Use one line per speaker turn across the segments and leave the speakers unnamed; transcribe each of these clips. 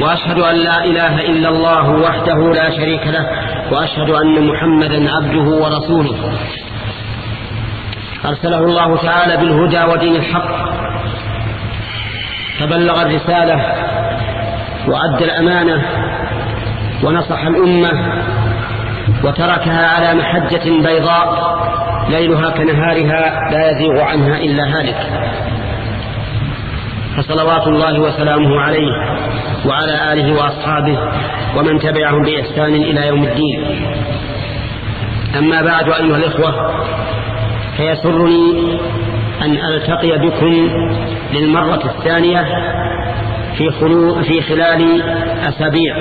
وأشهد أن لا إله إلا الله وحده لا شريك له وأشهد أن محمدا عبده ورسوله. أرسله الله تعالى بالهدى ودين الحق فبلغ الرسالة وأدى الأمانة ونصح الأمة وتركها على محجة بيضاء ليلها كنهارها لا يزيغ عنها إلا هالك. فصلوات الله وسلامه عليه وعلى آله وأصحابه ومن تبعهم بإحسان إلى يوم الدين. أما بعد أيها الإخوة فيسرني أن ألتقي بكم للمرة الثانية في, خلو في خلال أسابيع.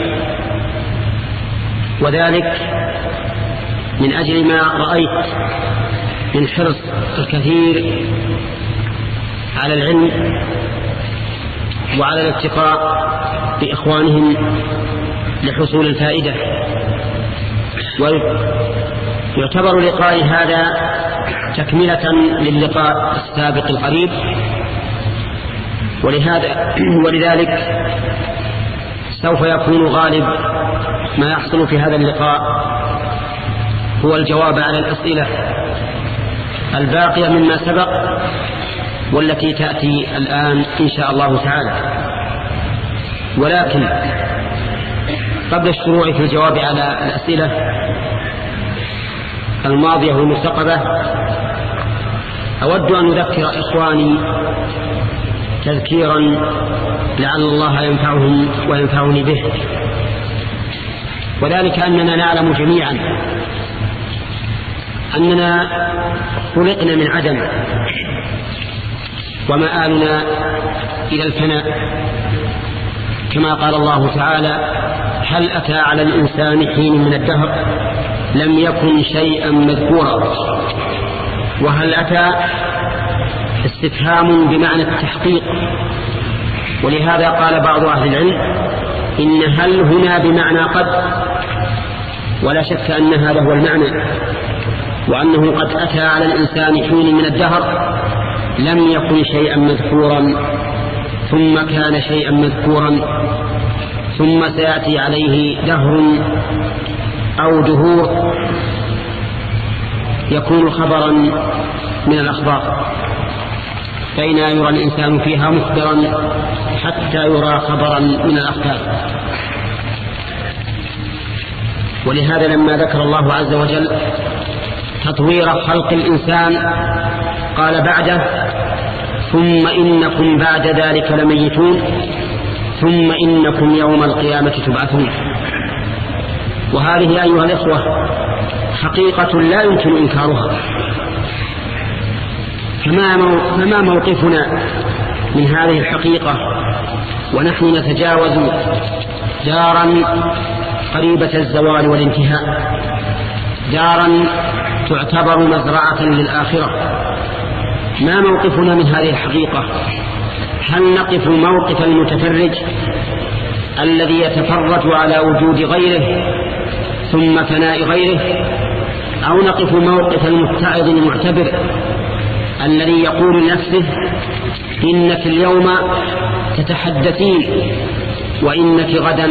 وذلك من أجل ما رأيت من حرص الكثير على العلم وعلى الالتقاء بإخوانهم لحصول الفائدة. ويعتبر لقاء هذا تكملة للقاء السابق القريب. ولهذا ولذلك سوف يكون غالب ما يحصل في هذا اللقاء هو الجواب على الأسئلة الباقية مما سبق. والتي تأتي الآن إن شاء الله تعالى. ولكن قبل الشروع في الجواب على الأسئلة الماضية والمستقبة أود أن أذكر إخواني تذكيرا لعل الله ينفعهم وينفعني به. وذلك أننا نعلم جميعا أننا خلقنا من عدم ومآلنا إلى الفناء. كما قال الله تعالى هل أتى على الإنسان حين من الدهر؟ لم يكن شيئا مذكورا. وهل أتى؟ استفهام بمعنى التحقيق. ولهذا قال بعض أهل العلم إن هل هنا بمعنى قد؟ ولا شك أن هذا هو المعنى. وأنه قد أتى على الإنسان حين من الدهر. لم يكن شيئا مذكورا ثم كان شيئا مذكورا ثم سيأتي عليه دهر أو دهور يكون خبرا من الأخبار. فإن يرى الإنسان فيها مخبرا حتى يرى خبرا من الأخبار. ولهذا لما ذكر الله عز وجل تطوير خلق الإنسان. قال بعده ثم إنكم بعد ذلك لميتون ثم إنكم يوم القيامة تبعثون. وهذه أيها الإخوة حقيقة لا يمكن إنكارها. فما, موقفنا من هذه الحقيقة؟ ونحن نتجاوز دارا قريبة الزوال والانتهاء. دارا تعتبر مزرعة للآخرة. ما موقفنا من هذه الحقيقة؟ هل نقف موقف المتفرج الذي يتفرج على وجود غيره ثم فناء غيره أو نقف موقف المتعظ المعتبر الذي يقول لنفسه إنك اليوم تتحدثين وإنك غدا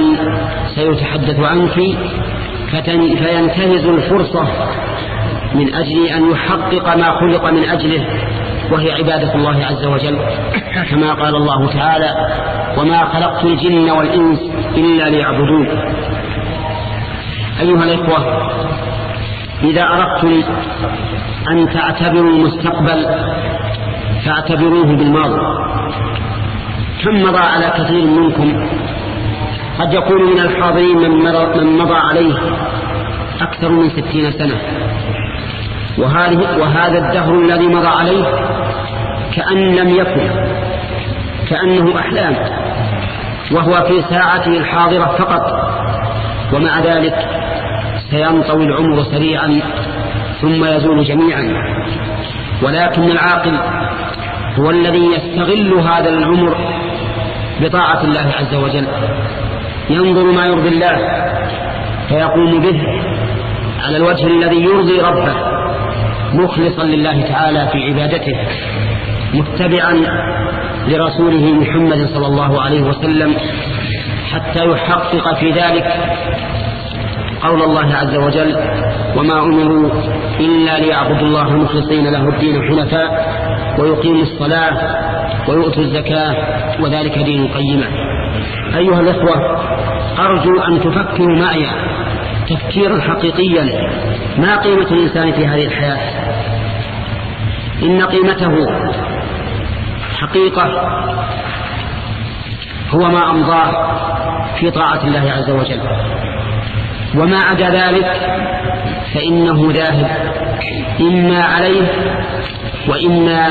سيتحدث عنك فينتهز الفرصة من أجل أن يحقق ما خلق من أجله وهي عبادة الله عز وجل. كما قال الله تعالى وما خلقت الجن والإنس إلا ليعبدون. أيها الإخوة إذا أردتم أن تعتبروا المستقبل فاعتبروه بالماضي. كم مضى على كثير منكم قد يكون من الحاضرين من مضى عليه أكثر من ستين سنة. وهذه وهذا الدهر الذي مضى عليه كأن لم يكن كأنه أحلام وهو في ساعته الحاضرة فقط ومع ذلك فينطوي العمر سريعا ثم يزول جميعا. ولكن العاقل هو الذي يستغل هذا العمر بطاعة الله عز وجل. ينظر ما يرضي الله فيقوم به على الوجه الذي يرضي ربه. مخلصا لله تعالى في عبادته متبعا لرسوله محمد صلى الله عليه وسلم حتى يحقق في ذلك قول الله عز وجل وما أمروا إلا ليعبدوا الله مخلصين له الدين حنفاء ويقيموا الصلاة ويؤتوا الزكاة وذلك دين قيمة أيها الأخوة أرجو أن تفكروا معي تفكيرا حقيقيا ما قيمة الإنسان في هذه الحياة؟ إن قيمته حقيقة هو ما أمضاه في طاعة الله عز وجل. وما عدا ذلك فإنه ذاهب إما عليه وإما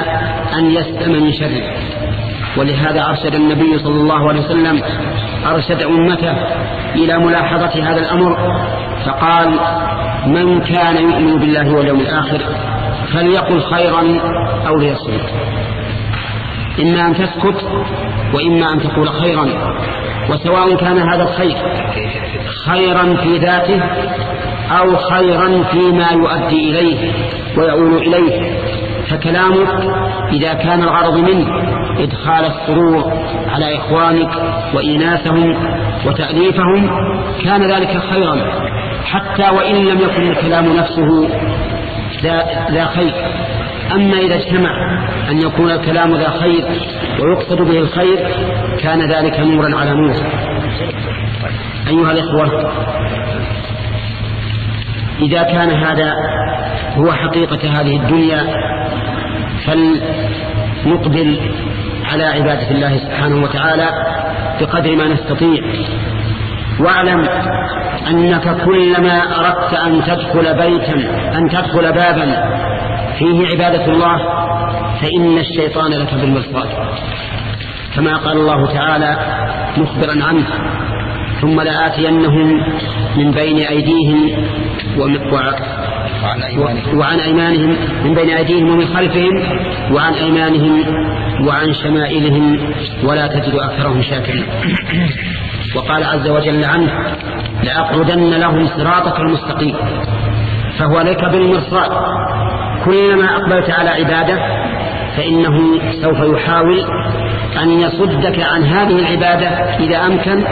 أن يسلم من شره. ولهذا أرشد النبي صلى الله عليه وسلم أرشد أمته إلى ملاحظة هذا الأمر فقال من كان يؤمن بالله واليوم الآخر فليقل خيرا أو ليصمت. إما أن تسكت وإما أن تقول خيرا. وسواء كان هذا الخير خيرا في ذاته أو خيرا فيما يؤدي إليه ويؤول إليه. فكلامك إذا كان الغرض منه إدخال السرور على إخوانك وإناثهم وتأليفهم كان ذلك خيرا. حتى وإن لم يكن الكلام نفسه ذا خير. أما إذا اجتمع أن يكون الكلام ذا خير ويقصد به الخير كان ذلك نورا على نور. أيها الإخوة إذا كان هذا هو حقيقة هذه الدنيا فلنقبل على عبادة الله سبحانه وتعالى بقدر ما نستطيع. واعلم أنك كلما أردت أن تدخل بيتا أن تدخل بابا فيه عبادة الله فإن الشيطان لك بالمرصاد كما قال الله تعالى مخبرا عنه ثم لآتينهم من بين أيديهم وعن أيمانهم من بين أيديهم ومن خلفهم وعن أيمانهم وعن شمائلهم ولا تجد أكثرهم شاكرين. وقال عز وجل عنه لأقعدن لهم صراطك المستقيم. فهو لك بالمرصاد. كلما أقبلت على عبادة فإنه سوف يحاول أن يصدك عن هذه العبادة إذا أمكن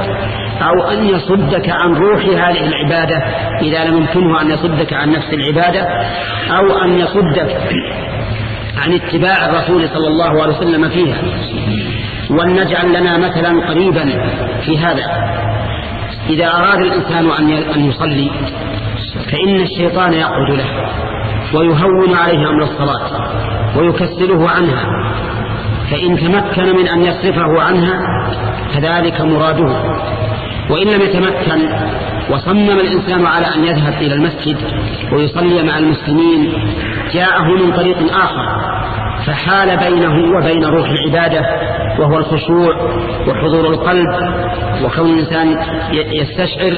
أو أن يصدك عن روح هذه العبادة إذا لم يمكنه أن يصدك عن نفس العبادة أو أن يصدك عن اتباع الرسول صلى الله عليه وسلم فيها. ولنجعل لنا مثلا قريبا في هذا. إذا أراد الإنسان أن يصلي فإن الشيطان يقعد له ويهون عليه أمر الصلاة ويكسله عنها فإن تمكن من أن يصرفه عنها فذلك مراده. وإن لم يتمكن وصمم الإنسان على أن يذهب إلى المسجد ويصلي مع المسلمين جاءه من طريق آخر. فحال بينه وبين روح العبادة وهو الخشوع وحضور القلب وكون الإنسان يستشعر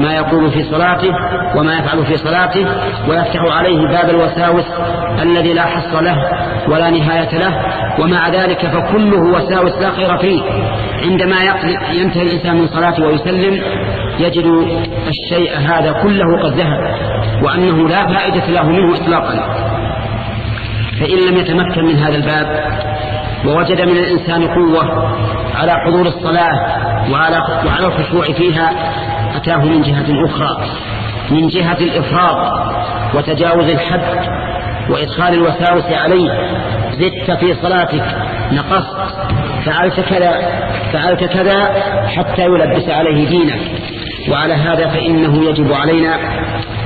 ما يقول في صلاته وما يفعل في صلاته ويفتح عليه باب الوساوس الذي لا حص له ولا نهاية له ومع ذلك فكله وساوس لا خير فيه. عندما ينتهي الإنسان من صلاته ويسلم يجد الشيء هذا كله قد ذهب وأنه لا فائدة له منه إطلاقا. فإن لم يتمكن من هذا الباب ووجد من الإنسان قوة على حضور الصلاة وعلى, وعلى الخشوع فيها أتاه من جهة أخرى من جهة الإفراط وتجاوز الحد وإدخال الوساوس عليه زدت في صلاتك نقصت فعلت كذا فعلت كذا حتى يلبس عليه دينك. وعلى هذا فإنه يجب علينا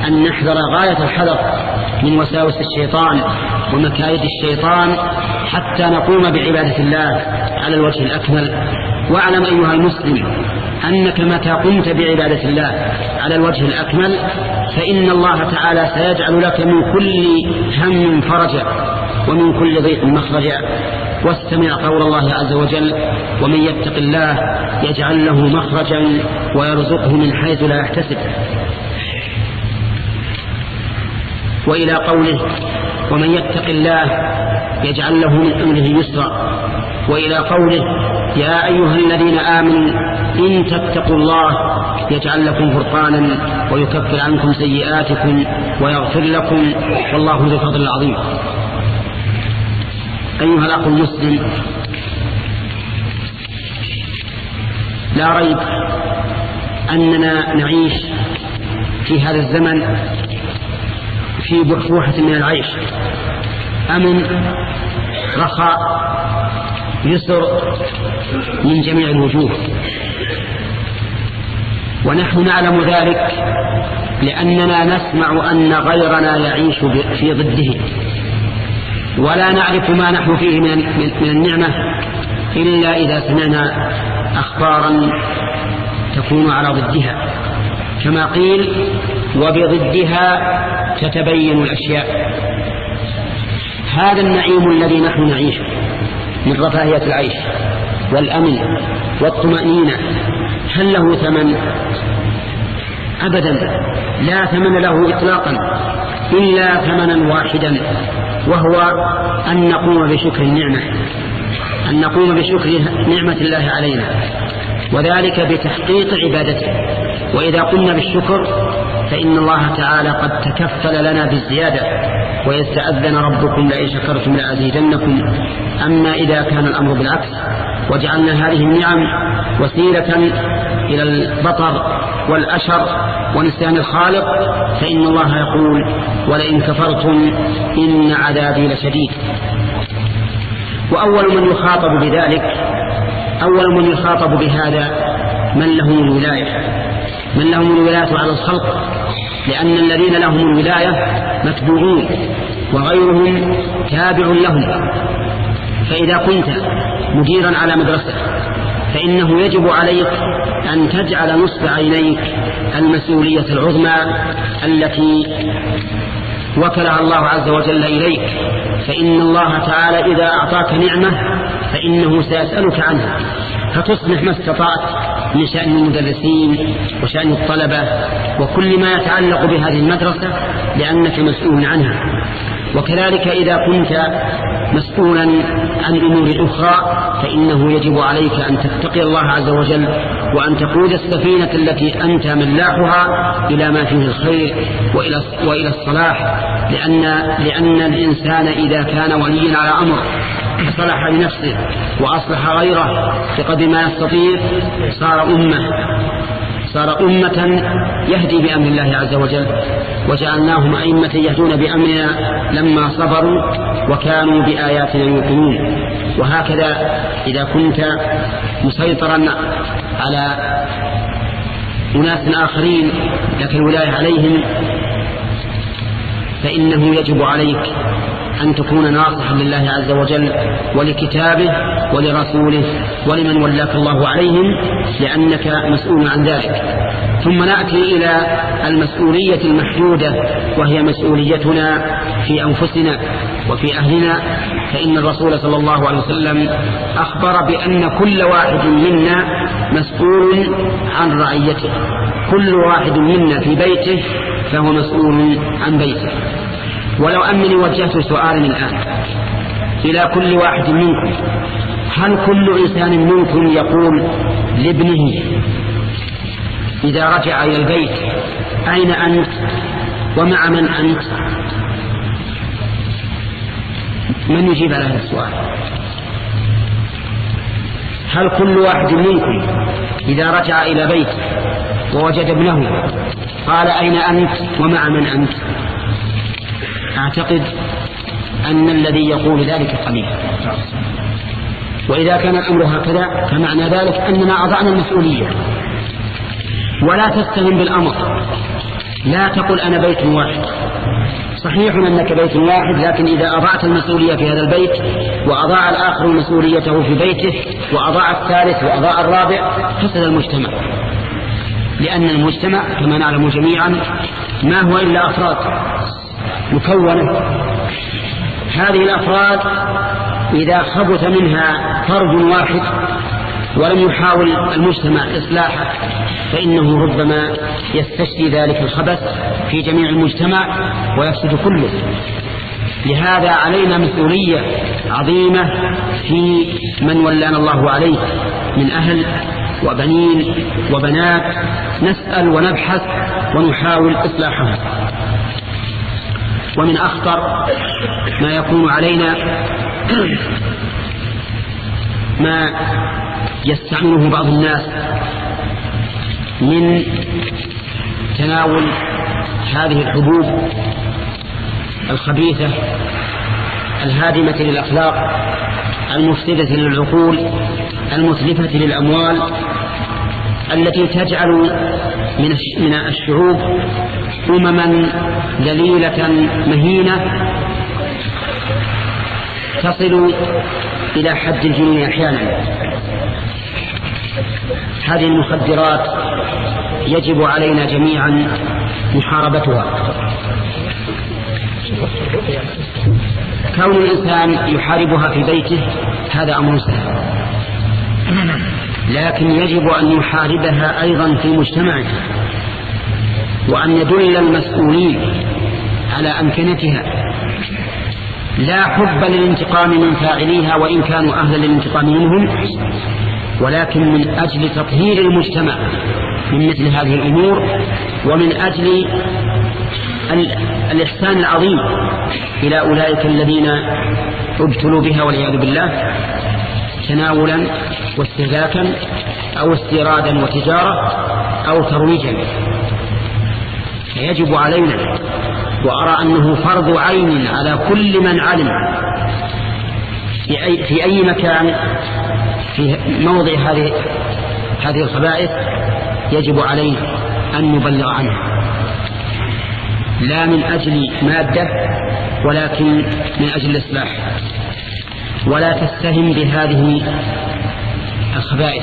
أن نحذر غاية الحذر من وساوس الشيطان. ومكايد الشيطان حتى نقوم بعبادة الله على الوجه الأكمل واعلم أيها المسلم أنك متى قمت بعبادة الله على الوجه الأكمل فإن الله تعالى سيجعل لك من كل هم فرجا ومن كل ضيق مخرجا. واستمع قول الله عز وجل ومن يتق الله يجعل له مخرجا ويرزقه من حيث لا يحتسب. وإلى قوله ومن يتق الله يجعل له من أمره يسرا. وإلى قوله يا أيها الذين آمنوا إن تتقوا الله يجعل لكم فرقانا ويكفر عنكم سيئاتكم ويغفر لكم والله ذو الفضل العظيم. أيها الأخ المسلم لا ريب أننا نعيش في هذا الزمن في بحبوحة من العيش. أمن رخاء يسر من جميع الوجوه. ونحن نعلم ذلك لأننا نسمع أن غيرنا يعيش في ضده. ولا نعرف ما نحن فيه من النعمة إلا إذا سمعنا أخبارا تكون على ضدها. كما قيل وبضدها تتبين الأشياء. هذا النعيم الذي نحن نعيشه من رفاهية العيش والأمن والطمأنينة. هل له ثمن؟ أبدا. لا ثمن له إطلاقا إلا ثمنا واحدا وهو أن نقوم بشكر النعمة أن نقوم بشكر نعمة الله علينا وذلك بتحقيق عبادته. وإذا قلنا بالشكر فإن الله تعالى قد تكفل لنا بالزيادة ويستأذن ربكم لئن شكرتم لأزيدنكم. أما إذا كان الأمر بالعكس وجعلنا هذه النعم وسيلة إلى البطر والأشر ونسيان الخالق فإن الله يقول ولئن كفرتم إن عذابي لشديد. وأول من يخاطب بذلك أول من يخاطب بهذا من لهم الولاية؟ من لهم الولاية على الخلق؟ لأن الذين لهم الولاية متبوعون وغيرهم تابع لهم. فإذا كنت مديرا على مدرسة فإنه يجب عليك أن تجعل نصب عينيك المسؤولية العظمى التي وكلها الله عز وجل إليك. فإن الله تعالى إذا أعطاك نعمة فإنه سيسألك عنها. فتصلح ما استطعت. من شأن المدرسين وشأن الطلبة وكل ما يتعلق بهذه المدرسة لأنك مسؤول عنها. وكذلك إذا كنت مسؤولا عن أمور أخرى فإنه يجب عليك أن تتقي الله عز وجل وأن تقود السفينة التي أنت ملاحها إلى ما فيه الخير وإلى, وإلى الصلاح لأن, لأن الإنسان إذا كان وليا على أمر صلح لنفسه وأصلح غيره بقدر ما يستطيع صار أمة صار أمة يهدي بأمر الله عز وجل. وجعلناهم أئمة يهدون بأمرنا لما صبروا وكانوا بآياتنا يوقنون. وهكذا إذا كنت مسيطرا على أناس آخرين لك الولاية عليهم فإنه يجب عليك أن تكون ناصحا لله عز وجل ولكتابه ولرسوله ولمن ولاك الله عليهم لأنك مسؤول عن ذلك. ثم نأتي إلى المسؤولية المحدودة وهي مسؤوليتنا في أنفسنا وفي أهلنا. فإن الرسول صلى الله عليه وسلم أخبر بأن كل واحد منا مسؤول عن رعيته. كل واحد منا في بيته فهو مسؤول عن بيته. ولو أنني وجهت سؤالا الآن. إلى كل واحد منكم. هل كل إنسان منكم يقول لابنه إذا رجع إلى البيت أين أنت؟ ومع من أنت؟ من يجيب على هذا السؤال؟ هل كل واحد منكم إذا رجع إلى بيت ووجد ابنه قال أين أنت ومع من أنت؟ أعتقد أن الذي يقول ذلك قليل وإذا كان الأمر هكذا فمعنى ذلك أننا أضعنا المسؤولية. ولا تستهن بالأمر. لا تقل أنا بيت واحد. صحيح أنك بيت واحد لكن إذا أضعت المسؤولية في هذا البيت وأضاع الآخر مسؤوليته في بيته وأضاع الثالث وأضاع الرابع فسد المجتمع. لأن المجتمع كما نعلم جميعا ما هو إلا أفراد مكونة. هذه الأفراد إذا خبث منها فرد واحد ولم يحاول المجتمع إصلاحه فإنه ربما يستشري ذلك الخبث في جميع المجتمع ويفسد كله. لهذا علينا مسؤولية عظيمة في من ولانا الله عليه من أهل وبنين وبنات نسأل ونبحث ونحاول إصلاحها ومن أخطر ما يكون علينا ما يستعمله بعض الناس من تناول هذه الحبوب الخبيثة الهادمة للأخلاق المفسدة للعقول المتلفة للأموال التي تجعل من من الشعوب أمما ذليلة مهينة تصل إلى حد الجنون أحيانا. هذه المخدرات يجب علينا جميعا محاربتها. كون الإنسان يحاربها في بيته هذا أمر سهل. لكن يجب أن يحاربها أيضا في مجتمعه وأن يدل المسؤولين على أمكنتها. لا حب للانتقام من فاعليها وإن كانوا أهلا للانتقام منهم ولكن من أجل تطهير المجتمع من مثل هذه الأمور ومن أجل الإحسان العظيم إلى أولئك الذين ابتلوا بها والعياذ بالله. تناولا واستهلاكا أو استيرادا وتجارة أو ترويجا. فيجب علينا وأرى أنه فرض عين على كل من علم في أي, مكان في موضع هذه هذه الخبائث يجب علينا أن نبلغ عنها. لا من أجل مادة ولكن من أجل الإصلاح. ولا تستهم بهذه الخبائث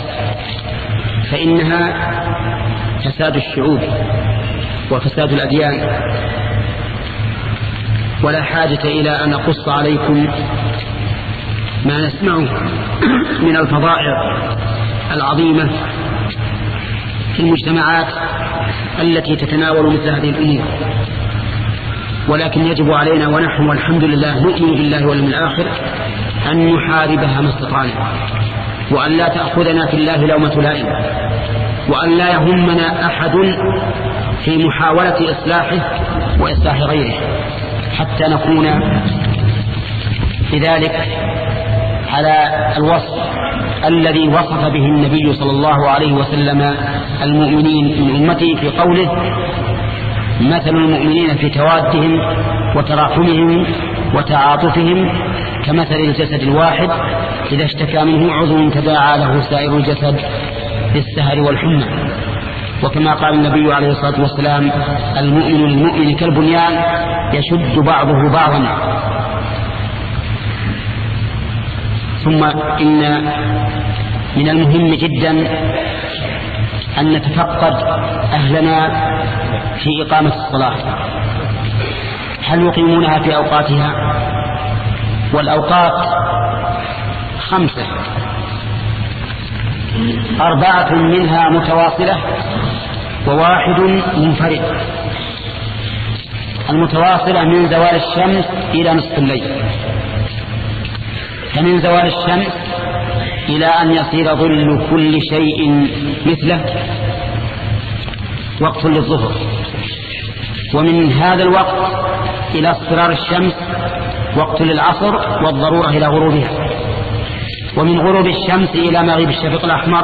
فإنها فساد الشعوب وفساد الأديان. ولا حاجة إلى أن أقص عليكم ما نسمعه من الفضائع العظيمة في المجتمعات التي تتناول مثل هذه الأمور. ولكن يجب علينا ونحن والحمد لله نؤمن بالله واليوم الآخر أن نحاربها ما استطعنا وأن لا تأخذنا في الله لومة لائم وأن لا يهمنا أحد في محاولة إصلاحه وإصلاح غيره حتى نكون بذلك على الوصف الذي وصف به النبي صلى الله عليه وسلم المؤمنين من أمته في قوله مثل المؤمنين في توادهم وتراحمهم وتعاطفهم كمثل الجسد الواحد إذا اشتكى منه عضو تداعى له سائر الجسد بالسهر والحمى. وكما قال النبي عليه الصلاة والسلام المؤمن للمؤمن كالبنيان يشد بعضه بعضا. ثم إن من المهم جدا أن نتفقد أهلنا في إقامة الصلاة. هل يقيمونها في أوقاتها؟ والأوقات خمسة. أربعة منها متواصلة وواحد منفرد. المتواصلة من زوال الشمس إلى نصف الليل. فمن زوال الشمس إلى أن يصير ظل كل شيء مثله وقت للظهر. ومن هذا الوقت إلى اصفرار الشمس وقت للعصر والضرورة إلى غروبها. ومن غروب الشمس إلى مغيب الشفق الأحمر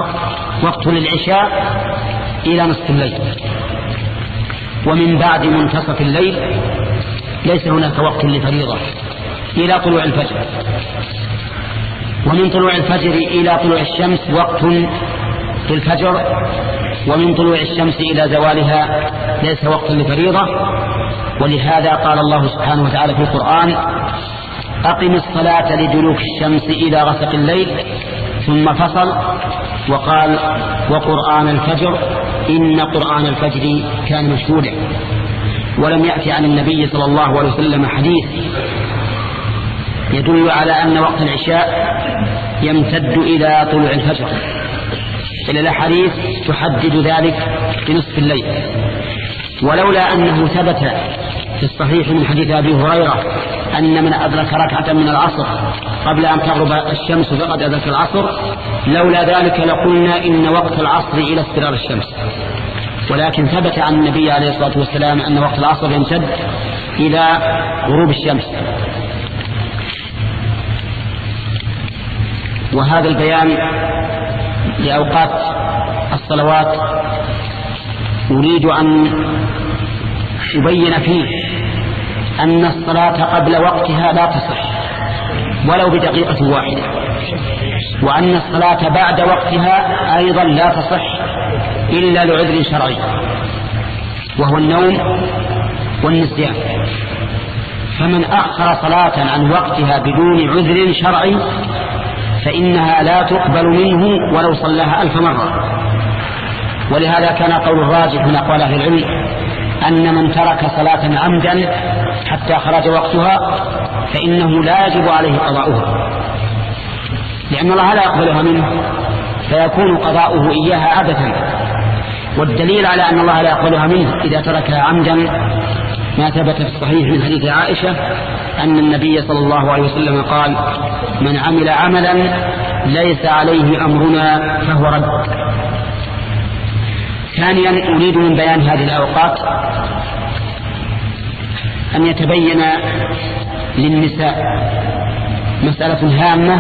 وقت للعشاء إلى نصف الليل. ومن بعد منتصف الليل ليس هناك وقت لفريضة إلى طلوع الفجر. ومن طلوع الفجر إلى طلوع الشمس وقت في الفجر ومن طلوع الشمس إلى زوالها ليس وقت لفريضة ولهذا قال الله سبحانه وتعالى في القرآن أقم الصلاة لدلوك الشمس إلى غسق الليل ثم فصل وقال وقرآن الفجر إن قرآن الفجر كان مشهودا. ولم يأتي عن النبي صلى الله عليه وسلم حديث يدل على أن وقت العشاء يمتد إلى طلوع الفجر. إلا الأحاديث تحدد ذلك بنصف الليل. ولولا أنه ثبت في الصحيح من حديث أبي هريرة أن من أدرك ركعة من العصر قبل أن تغرب الشمس فقد أدرك العصر. لولا ذلك لقلنا إن وقت العصر إلى استقرار الشمس. ولكن ثبت عن النبي عليه الصلاة والسلام أن وقت العصر يمتد إلى غروب الشمس. وهذا البيان لأوقات الصلوات أريد أن أبين فيه أن الصلاة قبل وقتها لا تصح ولو بدقيقة واحدة. وأن الصلاة بعد وقتها أيضا لا تصح إلا لعذر شرعي وهو النوم والنسيان. فمن أخر صلاة عن وقتها بدون عذر شرعي فإنها لا تقبل منه ولو صلاها ألف مرة. ولهذا كان قول الراجح من أقوال أهل العلم أن من ترك صلاة عمدا حتى خرج وقتها فإنه لا يجب عليه قضاؤها. لأن الله لا يقبلها منه فيكون قضاؤه إياها عبثا والدليل على أن الله لا يقبلها منه إذا تركها عمدا ما ثبت في الصحيح من حديث عائشة أن النبي صلى الله عليه وسلم قال من عمل عملا ليس عليه أمرنا فهو رد. ثانيا أريد من بيان هذه الأوقات أن يتبين للنساء مسألة هامة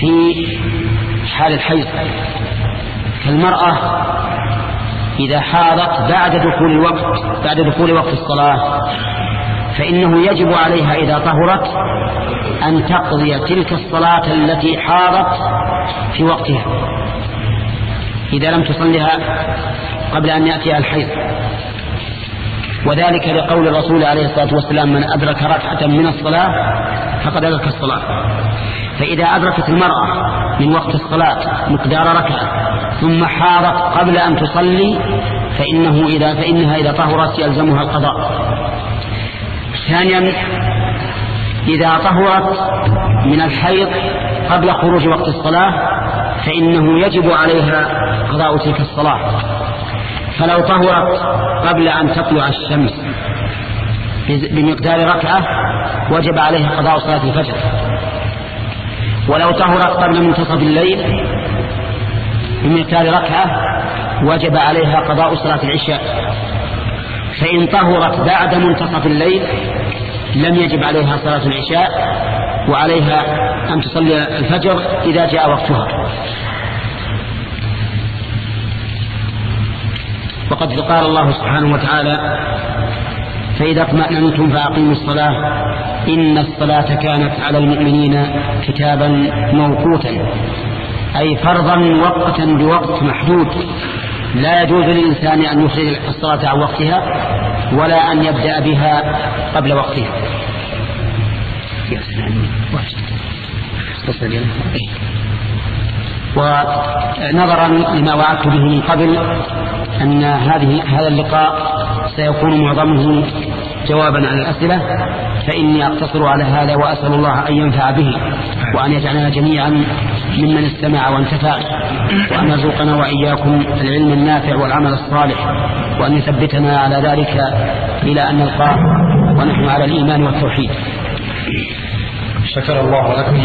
في حال الحيض. فالمرأة إذا حاضت بعد دخول الوقت بعد دخول وقت الصلاة فإنه يجب عليها إذا طهرت أن تقضي تلك الصلاة التي حاضت في وقتها إذا لم تصلها قبل أن يأتيها الحيض. وذلك لقول الرسول عليه الصلاة والسلام من أدرك ركعة من الصلاة فقد أدرك الصلاة. فإذا أدركت المرأة من وقت الصلاة مقدار ركعة ثم حاضت قبل أن تصلي فإنه إذا فإنها إذا طهرت يلزمها القضاء. ثانيا إذا طهرت من الحيض قبل خروج وقت الصلاة فإنه يجب عليها قضاء تلك الصلاة. فلو طهرت قبل أن تطلع الشمس بمقدار ركعة وجب عليها قضاء صلاة الفجر. ولو طهرت قبل منتصف الليل بمقدار ركعة وجب عليها قضاء صلاة العشاء. فإن طهرت بعد منتصف الليل لم يجب عليها صلاة العشاء وعليها أن تصلي الفجر إذا جاء وقتها. وقد قال الله سبحانه وتعالى فإذا اطمأننتم فأقيموا الصلاة إن الصلاة كانت على المؤمنين كتابا موقوتا أي فرضا وقتا بوقت محدود. لا يجوز للإنسان أن يخرج الصلاة عن وقتها ولا أن يبدأ بها قبل وقتها. يا سلام. ونظرا لما وعدت به من قبل أن هذه هذا اللقاء سيكون معظمه جوابا على الأسئلة فإني أقتصر على هذا وأسأل الله أن ينفع به وأن يجعلنا جميعا ممن استمع وانتفع وأن يرزقنا وإياكم العلم النافع والعمل الصالح وأن يثبتنا على ذلك إلى أن نلقاه ونحن على الإيمان والتوحيد.
شكر الله لكم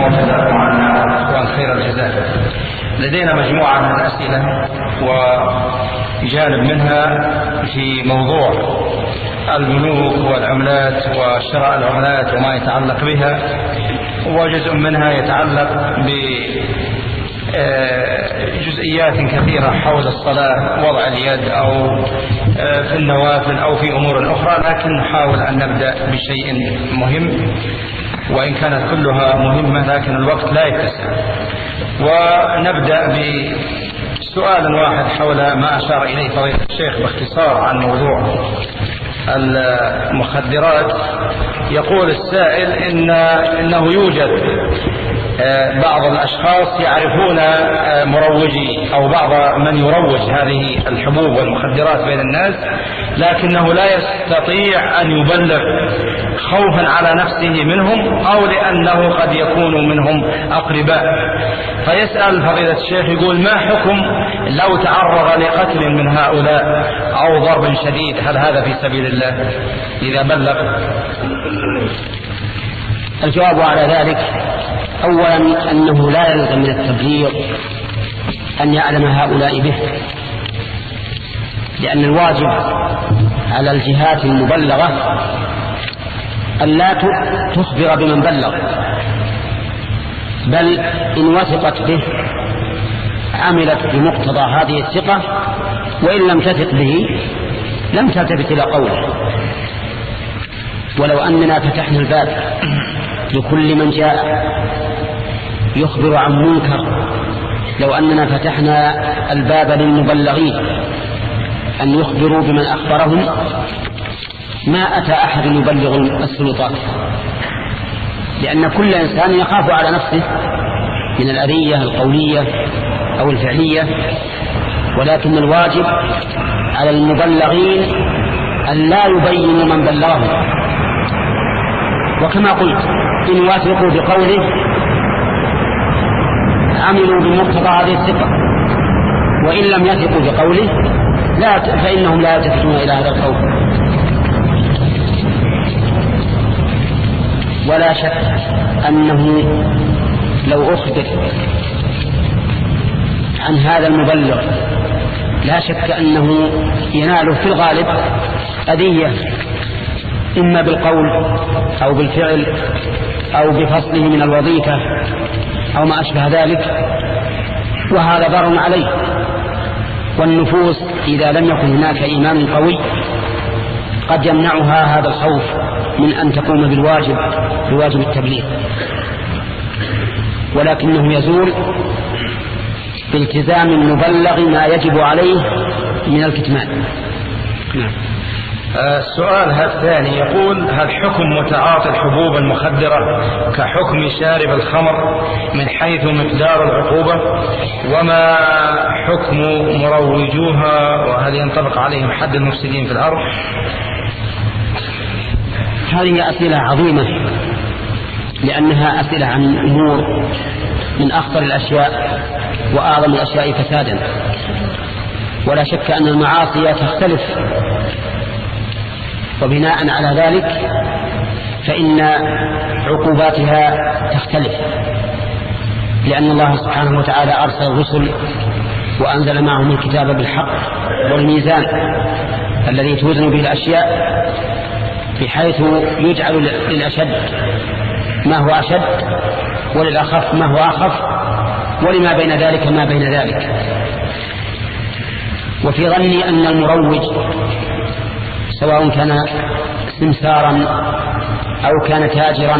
وجزاكم عنا خير الجزاء لدينا مجموعة من الأسئلة وجانب منها في موضوع البنوك والعملات وشراء العملات وما يتعلق بها وجزء منها يتعلق ب جزئيات كثيرة حول الصلاة وضع اليد أو آه، في النوافل أو في أمور أخرى لكن نحاول أن نبدأ بشيء مهم. وإن كانت كلها مهمة لكن الوقت لا يتسع. ونبدأ بسؤال واحد حول ما أشار إليه فضيلة الشيخ باختصار عن موضوع المخدرات. يقول السائل إن إنه يوجد آه، بعض الأشخاص يعرفون آه، مروجي أو بعض من يروج هذه الحبوب والمخدرات بين الناس لكنه لا يستطيع أن يبلغ خوفا على نفسه منهم أو لأنه قد يكون منهم أقرباء. فيسأل فضيلة الشيخ يقول ما حكم لو تعرض لقتل من هؤلاء أو ضرب شديد؟ هل هذا في سبيل الله؟ إذا بلغ.
الجواب على ذلك أولا أنه لا يلزم من التبليغ أن يعلم هؤلاء به لأن الواجب على الجهات المبلغة أن لا تخبر بمن بلغ بل إن وثقت به عملت بمقتضى هذه الثقة وإن لم تثق به لم تلتفت إلى قوله. ولو أننا فتحنا الباب لكل من جاء يخبر عن منكر. لو أننا فتحنا الباب للمبلغين أن يخبروا بمن أخبرهم ما أتى أحد يبلغ السلطات لأن كل إنسان يخاف على نفسه من الأذية القولية أو الفعلية. ولكن الواجب على المبلغين أن لا يبينوا من بلغهم. وكما قلت إن وافقوا بقوله عملوا بمقتضى هذه الثقة. وإن لم يثقوا بقوله لا فإنهم لا يلتفتون إلى هذا القول. ولا شك أنه لو أخبر عن هذا المبلغ لا شك أنه يناله في الغالب أذية إما بالقول أو بالفعل أو بفصله من الوظيفة أو ما أشبه ذلك وهذا ضر عليه. والنفوس إذا لم يكن هناك إيمان قوي قد يمنعها هذا الخوف من أن تقوم بالواجب بواجب التبليغ. ولكنه يزول بالتزام المبلغ ما يجب عليه من الكتمان.
نعم. السؤال الثاني يقول هل حكم متعاطي الحبوب المخدرة كحكم شارب الخمر من حيث مقدار العقوبة؟ وما حكم مروجوها؟ وهل ينطبق عليهم حد المفسدين في الأرض؟
هذه أسئلة عظيمة لأنها أسئلة عن أمور من أخطر الأشياء وأعظم الأشياء فسادا. ولا شك أن المعاصي تختلف وبناء على ذلك فإن عقوباتها تختلف لأن الله سبحانه وتعالى أرسل الرسل وأنزل معهم الكتاب بالحق والميزان الذي توزن به الأشياء بحيث يجعل للأشد ما هو أشد وللأخف ما هو أخف ولما بين ذلك ما بين ذلك. وفي ظني أن المروج سواء كان سمسارا أو كان تاجرا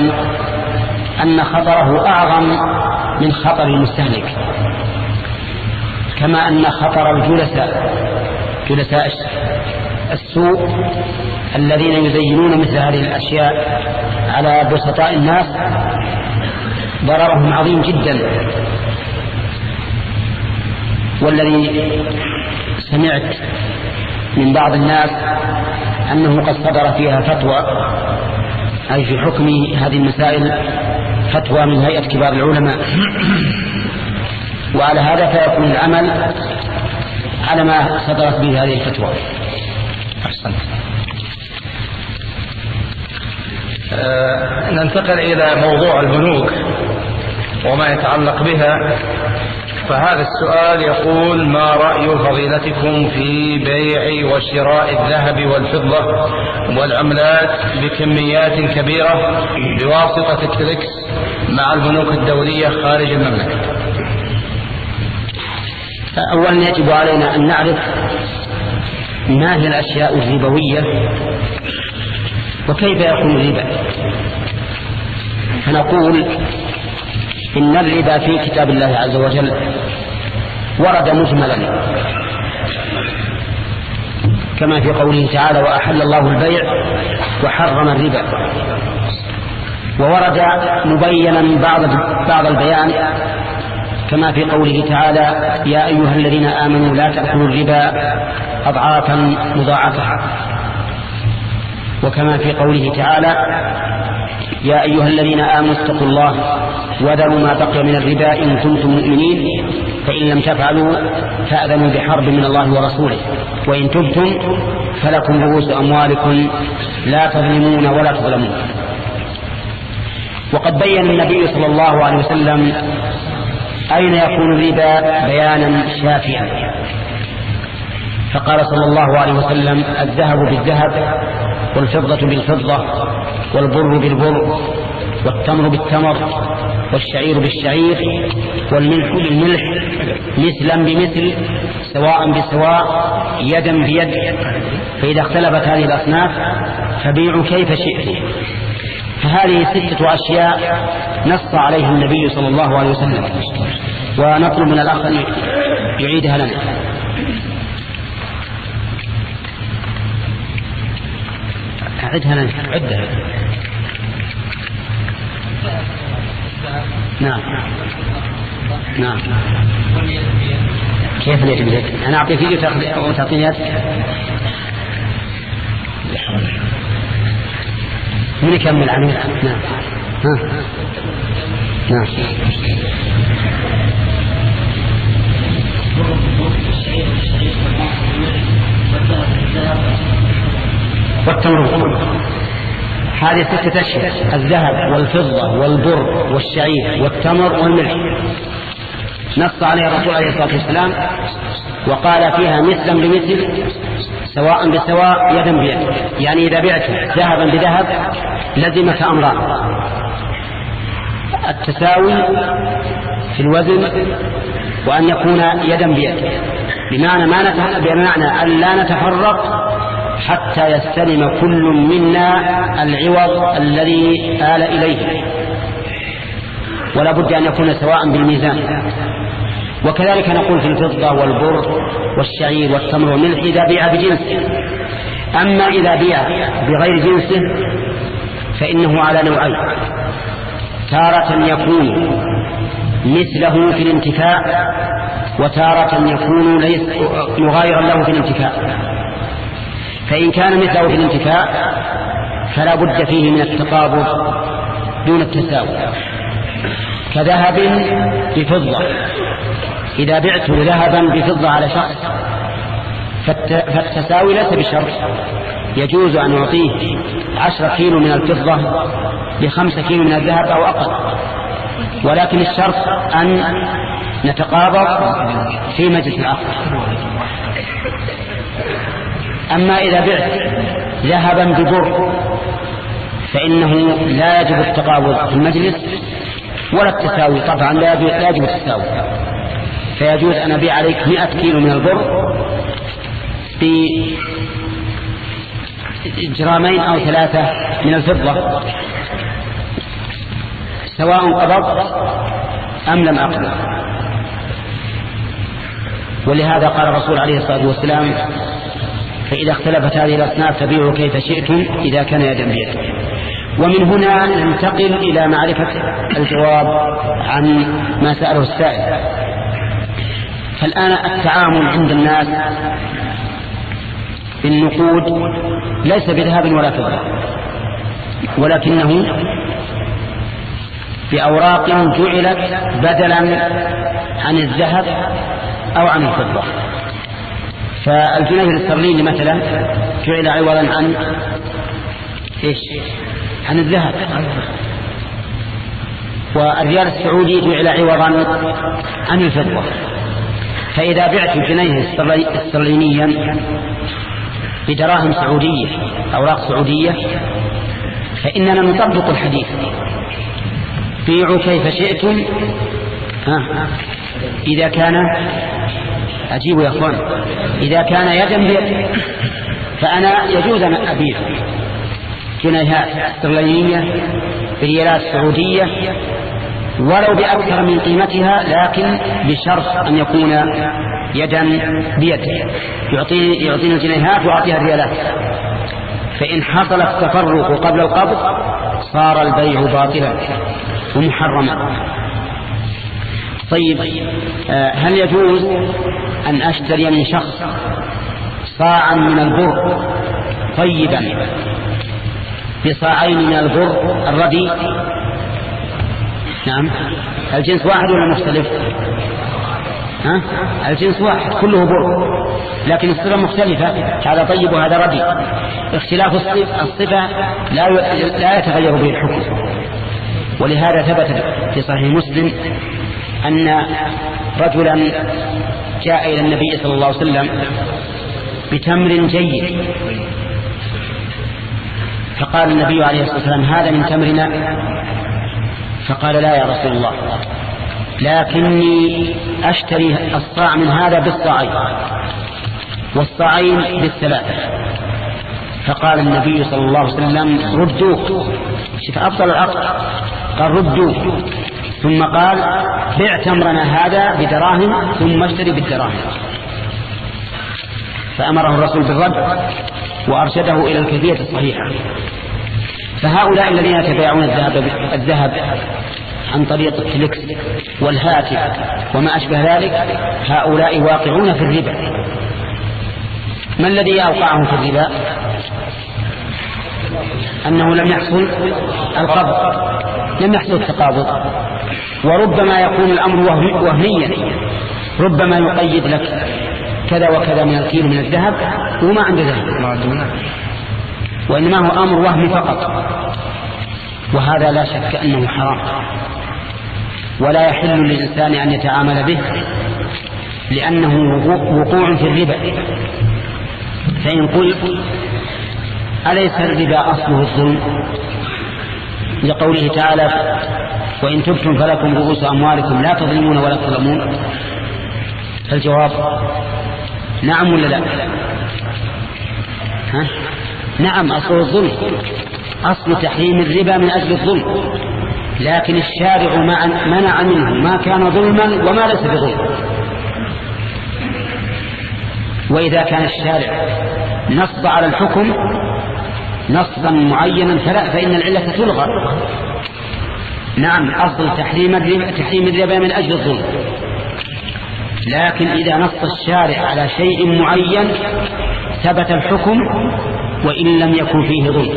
أن خطره أعظم من خطر المستهلك. كما أن خطر الجلساء جلساء السوء الذين يزينون مثل هذه الأشياء على بسطاء الناس ضررهم عظيم جدا. والذي سمعت من بعض الناس أنه قد صدر فيها فتوى. أي في حكم هذه المسائل فتوى من هيئة كبار العلماء. وعلى هذا فيكون العمل على ما صدرت به هذه الفتوى.
أحسنت أه ننتقل إلى موضوع البنوك وما يتعلق بها. فهذا السؤال يقول ما رأي فضيلتكم في بيع وشراء الذهب والفضة والعملات بكميات كبيرة بواسطة التريكس مع البنوك الدولية خارج المملكة؟
أولا يجب علينا أن نعرف ما هي الأشياء الربوية وكيف يكون الربا. فنقول إن الربا في كتاب الله عز وجل ورد مجملا. كما في قوله تعالى وأحل الله البيع وحرم الربا. وورد مبينا بعض بعض البيان كما في قوله تعالى يا أيها الذين آمنوا لا تأكلوا الربا أضعافا مضاعفة. وكما في قوله تعالى يا أيها الذين آمنوا اتقوا الله وذروا ما بقي من الربا إن كنتم مؤمنين فإن لم تفعلوا فأذنوا بحرب من الله ورسوله وإن تبتم فلكم رؤوس أموالكم لا تظلمون ولا تظلمون. وقد بين النبي صلى الله عليه وسلم أين يكون الربا بيانا شافيا. فقال صلى الله عليه وسلم الذهب بالذهب والفضة بالفضة والبر بالبر والتمر بالتمر والشعير بالشعير والملح بالملح مثلا بمثل سواء بسواء يدا بيد فإذا اختلفت هذه الأصناف فبيعوا كيف شئت. فهذه ستة أشياء نص عليها النبي صلى الله عليه وسلم. ونطلب من الأخ أن يعيدها لنا. أعدها لنا عدها نعم نعم كيف اليد بيد أنا أعطيك يد وتعطيني يد من يكمل عنه نعم ها نعم والتمر هذه ستة أشياء الذهب والفضة والبر والشعير والتمر والملح. نص عليه الرسول عليه الصلاة والسلام وقال فيها مثلا بمثل سواء بسواء يدا بيد. يعني إذا بعت ذهبا بذهب لزمك أمران. التساوي في الوزن وأن يكون يدا بيد. بمعنى ما بمعنى أن لا نتفرق حتى يستلم كل منا العوض الذي آل إليه. ولا بد أن يكون سواء بالميزان. وكذلك نقول في الفضة والبر والشعير والتمر والملح إذا بيع بجنسه. أما إذا بيع بغير جنسه فإنه على نوعين. تارة يكون مثله في الانتفاع وتارة يكون ليس مغايرا له في الانتفاع. فإن كان مثله في الانتفاع فلا بد فيه من التقابض دون التساوي. كذهب بفضة. إذا بعت ذهبا بفضة على شخص فالتساوي ليس بشرط. يجوز أن يعطيه عشرة كيلو من الفضة بخمسة كيلو من الذهب أو أقل. ولكن الشرط أن نتقابض في مجلس العقد. أما إذا بعت ذهبا ببر فإنه لا يجب التقابض في المجلس ولا التساوي. طبعا لا يجب التساوي. فيجوز أن أبيع عليك مئة كيلو من البر بجرامين أو ثلاثة من الفضة سواء قبضت أم لم أقبض. ولهذا قال الرسول عليه الصلاة والسلام فإذا اختلفت هذه الأصناف تبيعوا كيف شئتم إذا كان يدا بيد ومن هنا ننتقل إلى معرفة الجواب عن ما سأله السائل. فالآن التعامل عند الناس بالنقود ليس بذهب ولا فضة ولكنه بأوراق جعلت بدلا عن الذهب أو عن الفضة. فالجنيه الاسترليني مثلا جعل عوضا عن إيش؟ عن الذهب. والريال السعودي جعل عوضا عن الفضة. فإذا بعت الجنيه استرلينيا بدراهم سعودية أوراق سعودية فإننا نطبق الحديث. بيعوا كيف شئتم. ها؟ إذا كان أجيبوا يا أخوان إذا كان يدا بيد فأنا يجوز أن أبيع. جنيهات استرلينية بريالات سعودية ولو بأكثر من قيمتها لكن بشرط أن يكون يدا بيد يعطيني يعطيني الجنيهات وأعطيها الريالات. فإن حصل التفرق قبل القبض صار البيع باطلا. ومحرما طيب آه، هل يجوز أن أشتري من شخص صاعا من البر طيبا بصاعين من البر الردي؟ نعم. الجنس واحد ولا مختلف؟ ها؟ الجنس واحد كله بر لكن الصفة مختلفة هذا طيب وهذا ردي. اختلاف الصفة لا لا يتغير به الحكم. ولهذا ثبت في صحيح مسلم أن رجلا جاء إلى النبي صلى الله عليه وسلم بتمر جيد. فقال النبي عليه الصلاة والسلام هذا من تمرنا؟ فقال لا يا رسول الله لكني أشتري الصاع من هذا بالصاعين والصاعين بالثلاثة. فقال النبي صلى الله عليه وسلم ردوه. شوف أفضل العقل قال ردوه. ثم قال بع تمرنا هذا بدراهم ثم اشتري بالدراهم. فأمره الرسول بالرد وأرشده إلى الكيفية الصحيحة. فهؤلاء الذين يتبايعون الذهب الذهب عن طريق التلكس والهاتف وما أشبه ذلك هؤلاء واقعون في الربا. ما الذي أوقعهم في الربا؟ أنه لم يحصل القبض. لم يحصل التقابض. وربما يكون الأمر وهميا. ربما يقيد لك كذا وكذا من الكيلو من الذهب وما عنده ذهب. وإنما هو أمر وهم فقط. وهذا لا شك أنه حرام. ولا يحل للإنسان أن يتعامل به لأنه وقوع في الربا. فإن قلت أليس الربا أصله الظلم؟ لقوله تعالى وإن تبتم فلكم رؤوس أموالكم لا تظلمون ولا تظلمون؟ الجواب نعم ولا لا؟ ها؟ نعم أصل الظلم أصل تحريم الربا من أجل الظلم. لكن الشارع منع منه ما كان ظلما وما ليس بظلم. وإذا كان الشارع نصب على الحكم نصا معينا فلا فإن العلة تلغى. نعم أصل تحريم الربا تحريم الربا من أجل الظلم. لكن إذا نص الشارع على شيء معين ثبت الحكم وإن لم يكن فيه ظلم.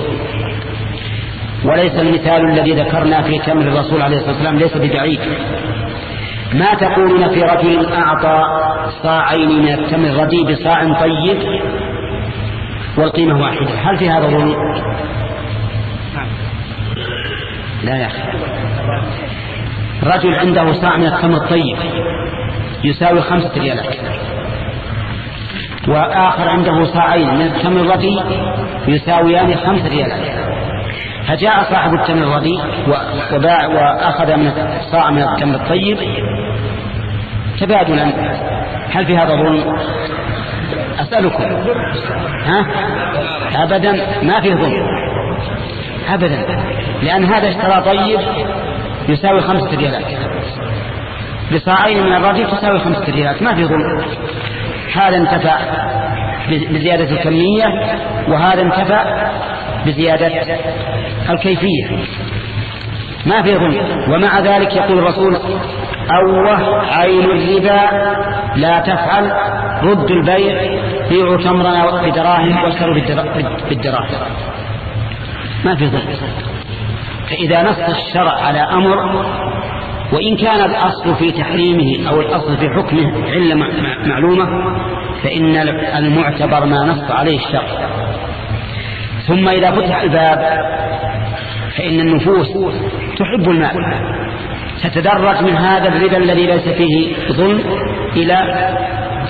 وليس المثال الذي ذكرنا في تمر الرسول عليه الصلاة والسلام ليس ببعيد. ما تقولون في رجل أعطى صاعين من التمر الردي بصاع طيب والقيمة واحدة. هل في هذا ظلم؟ لا يا أخي. رجل عنده صاع من التمر الطيب يساوي خمسة ريالات. وآخر عنده صاعين من التمر الردي يساويان خمسة ريالات. فجاء صاحب التمر الردي وباع وأخذ من صاع من التمر الطيب. تبادلا. هل في هذا ظلم؟ أسألكم. ها؟ أبدا ما فيه ظلم. أبدا. لأن هذا اشترى طيب يساوي خمسة ريالات. بصاعين من الرغيف تساوي خمسة ريالات. ما في ظلم. هذا انتفع بزيادة الكمية وهذا انتفع بزيادة الكيفية. ما في ظلم. ومع ذلك يقول الرسول أوه عين الربا لا تفعل رد البيع بيعوا تمرنا بدراهم واشتروا بالدراهم. ما في ظلم فإذا نص الشرع على أمر وإن كان الأصل في تحريمه أو الأصل في حكمه علة معلومة فإن المعتبر ما نص عليه الشرع. ثم إذا فتح الباب فإن النفوس تحب المال. تتدرج من هذا الربا الذي ليس فيه ظلم إلى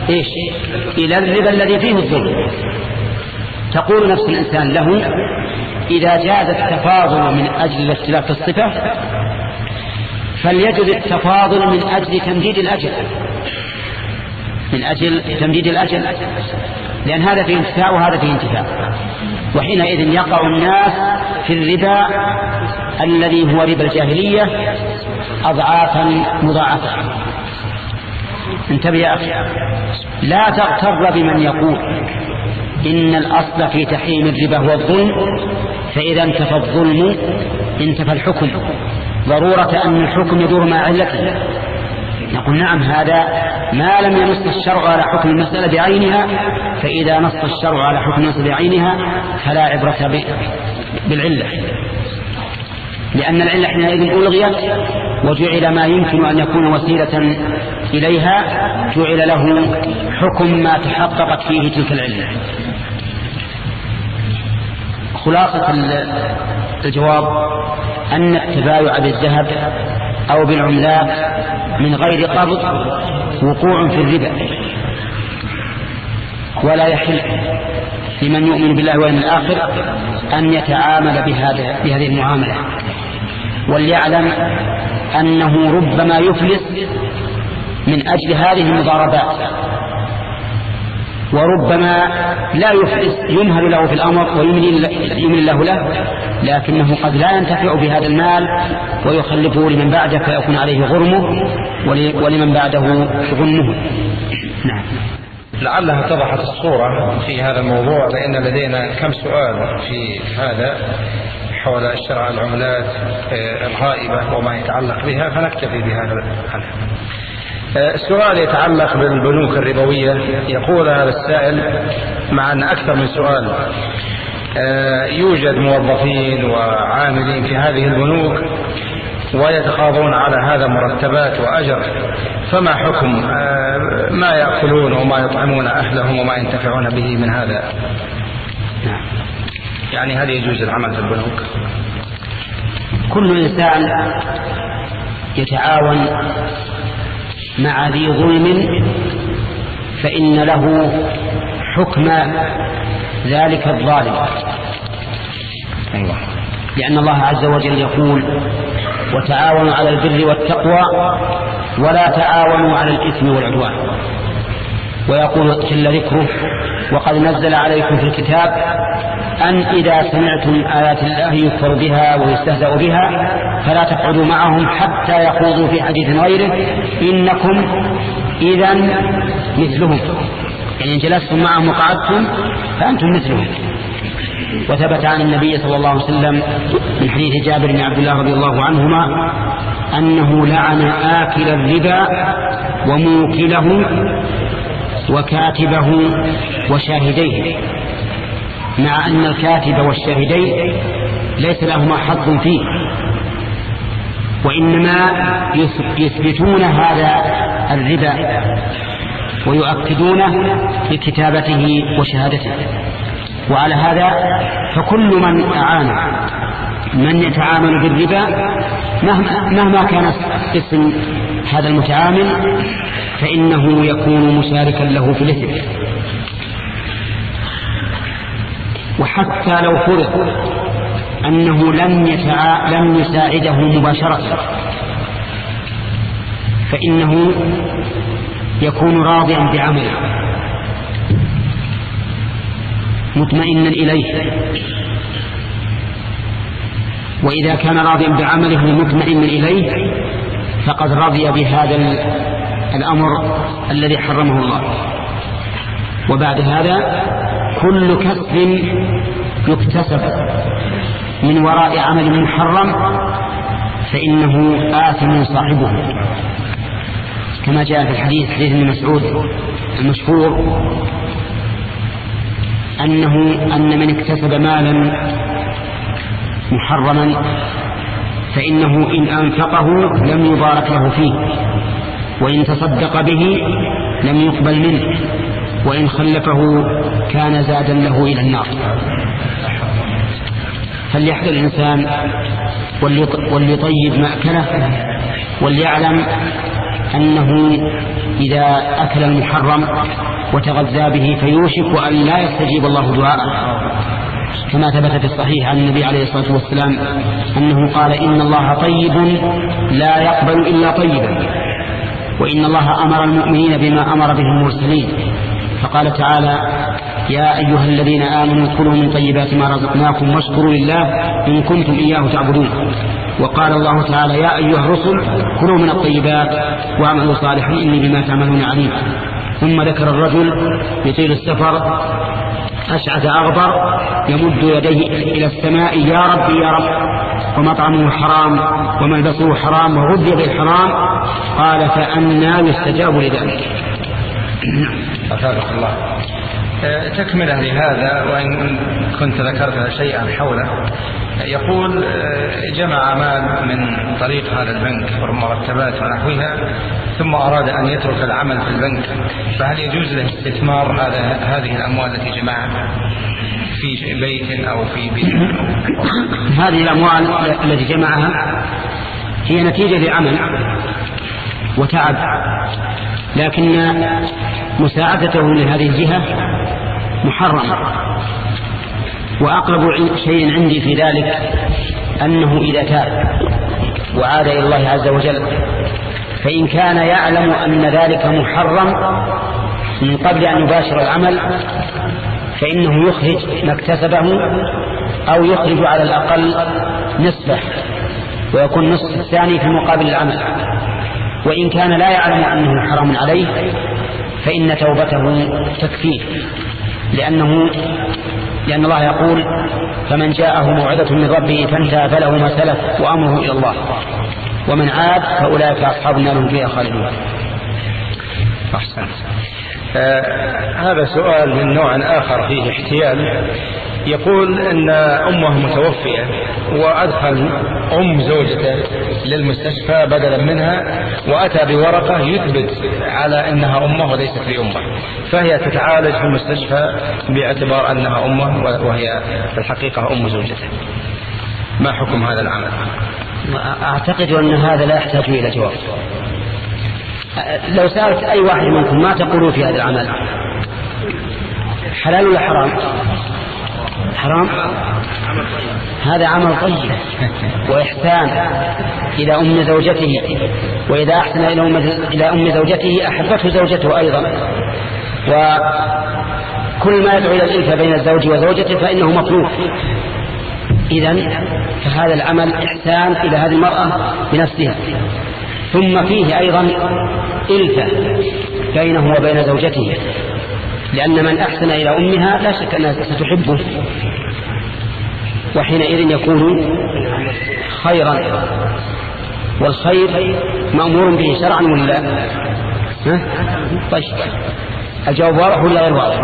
إيش؟ إلى الربا الذي فيه الظلم. تقول نفس الإنسان له إذا جاز التفاضل من أجل الاختلاف في الصفة فليجد التفاضل من أجل تمديد الأجل. من أجل تمديد الأجل. لأن هذا فيه انتفاع وهذا فيه انتفاع. وحينئذ يقع الناس في الربا الذي هو ربا الجاهلية أضعافا مضاعفة. انتبه يا أخي. لا تغتر بمن يقول إن الأصل في تحريم الربا هو الظلم فإذا انتفى الظلم انتفى الحكم. ضرورة أن الحكم يدور مع علته. نقول نعم هذا ما لم ينص الشرع على حكم المسألة بعينها فإذا نص الشرع على حكم المسألة بعينها فلا عبرة بالعلة. لأن العلة حينئذ ألغيت وجعل ما يمكن أن يكون وسيلة إليها جعل له حكم ما تحققت فيه تلك العلة. خلاصة الجواب أن التبايع بالذهب أو بالعملات من غير قبض وقوع في الربا ولا يحل لمن يؤمن بالله واليوم الآخر أن يتعامل بهذه المعاملة. وليعلم أنه ربما يفلس من أجل هذه المضاربات. وربما لا يفلس يمهل له في الأمر ويملي الله له لكنه قد لا ينتفع بهذا المال ويخلفه لمن بعده فيكون عليه غرمه ولمن بعده غنمه نعم.
لعلها اتضحت الصورة في هذا الموضوع لأن لدينا كم سؤال في هذا. حول شرع العملات آه، الغائبة وما يتعلق بها فنكتفي بهذا الحل. آه، السؤال يتعلق بالبنوك الربوية. يقول هذا السائل مع أن أكثر من سؤال. آه، يوجد موظفين وعاملين في هذه البنوك ويتقاضون على هذا مرتبات وأجر. فما حكم؟ ما يأكلون وما يطعمون أهلهم وما ينتفعون به من هذا؟ نعم. يعني هل يجوز العمل في البنوك؟
كل إنسان يتعاون مع ذي ظلم فإن له حكم ذلك الظالم. أيوة لأن الله عز وجل يقول وتعاونوا على البر والتقوى ولا تعاونوا على الإثم والعدوان. ويقول جل ذكره وقد نزل عليكم في الكتاب أن إذا سمعتم آيات الله يكفر بها ويستهزأ بها فلا تقعدوا معهم حتى يخوضوا في حديث غيره. إنكم إذا مثلهم. يعني إن جلستم معهم وقعدتم فأنتم مثلهم. وثبت عن النبي صلى الله عليه وسلم من حديث جابر بن عبد الله رضي الله عنهما أنه لعن آكل الربا وموكله وكاتبه وشاهديه مع أن الكاتب والشاهدين ليس لهما حظ فيه وإنما يثبتون هذا الربا ويؤكدونه بكتابته وشهادته. وعلى هذا فكل من أعان من يتعامل بالربا مهما كان اسم هذا المتعامل فإنه يكون مشاركا له في الإثم. وحتى لو فرض أنه لم, يتعا... لم يساعده مباشرة فإنه يكون راضيا بعمله مطمئنا إليه. وإذا كان راضيا بعمله مطمئنا إليه فقد رضي بهذا الأمر الذي حرمه الله. وبعد هذا كل كسب يكتسب. من وراء عمل محرم فإنه آثم صاحبه. كما جاء في الحديث حديث ابن مسعود المشهور أنه أن من اكتسب مالا محرما فإنه إن أنفقه لم يبارك له فيه وإن تصدق به لم يقبل منه وإن خلفه كان زادا له إلى النار. فليحذر الإنسان وليطيب مأكله وليعلم أنه إذا أكل المحرم وتغذى به فيوشك أن لا يستجيب الله دعاءه. كما ثبت في الصحيح عن النبي عليه الصلاة والسلام أنه قال إن الله طيب لا يقبل إلا طيبا وإن الله أمر المؤمنين بما أمر به المرسلين. فقال تعالى يا أيها الذين آمنوا كلوا من طيبات ما رزقناكم واشكروا لله إن كنتم إياه تعبدون. وقال الله تعالى يا أيها الرسل كلوا من الطيبات واعملوا صالحا إني بما تعملون عليم. ثم ذكر الرجل يطيل السفر أشعث أغبر يمد يديه إلى السماء يا ربي يا رب. ومطعمه حرام وملبسه حرام وغذي بالحرام. قال فأنا يستجاب لذلك.
أفادك الله. آه، تكملة لهذا وإن كنت ذكرت شيئا حوله. يقول آه، جمع مال من طريق هذا البنك والمرتبات ونحوها. ثم أراد أن يترك العمل في البنك فهل يجوز له استثمار هذا هذه الأموال التي جمعها في بيت أو في بيت؟
هذه الأموال التي جمعها هي نتيجة لعمل وتعب لكن مساعدته لهذه الجهة محرم وأقرب شيء عندي في ذلك أنه إذا تاب وعاد إلى الله عز وجل فإن كان يعلم أن ذلك محرم من قبل أن يباشر العمل فإنه يخرج ما اكتسبه أو يخرج على الأقل نصفه ويكون النصف الثاني في مقابل العمل. وإن كان لا يعلم أنه حرام عليه فإن توبته تكفيه لأنه لأن الله يقول فمن جاءه موعظة من ربه فانتهى فله ما سلف وأمره إلى الله. ومن عاد فأولئك أصحاب النار هم فيها خالدون.
أحسنت. آه هذا سؤال من نوع آخر فيه احتيال. يقول إن أمه متوفية وأدخل أم زوجته للمستشفى بدلا منها وأتى بورقة يثبت على إنها أمه وليست بأمه. فهي تتعالج في المستشفى باعتبار أنها أمه وهي في الحقيقة أم زوجته. ما حكم هذا العمل؟
أعتقد أن هذا لا يحتاج إلى جواب. لو سألت أي واحد منكم ما تقولون في هذا العمل؟ حلال ولا حرام؟ حرام. هذا عمل طيب وإحسان إلى أم زوجته وإذا أحسن إلى أم, إلى أم زوجته أحبته زوجته أيضا. وكل ما يدعو إلى الإلفة بين الزوج وزوجته فإنه مطلوب. إذا فهذا العمل إحسان إلى هذه المرأة بنفسها. ثم فيه أيضا إلفة بينه وبين زوجته لأن من أحسن إلى أمها لا شك أنها ستحبه. وحينئذ يكون خيرا. والخير مأمور به شرعا ولا؟ طيب. الجواب واضح ولا غير واضح؟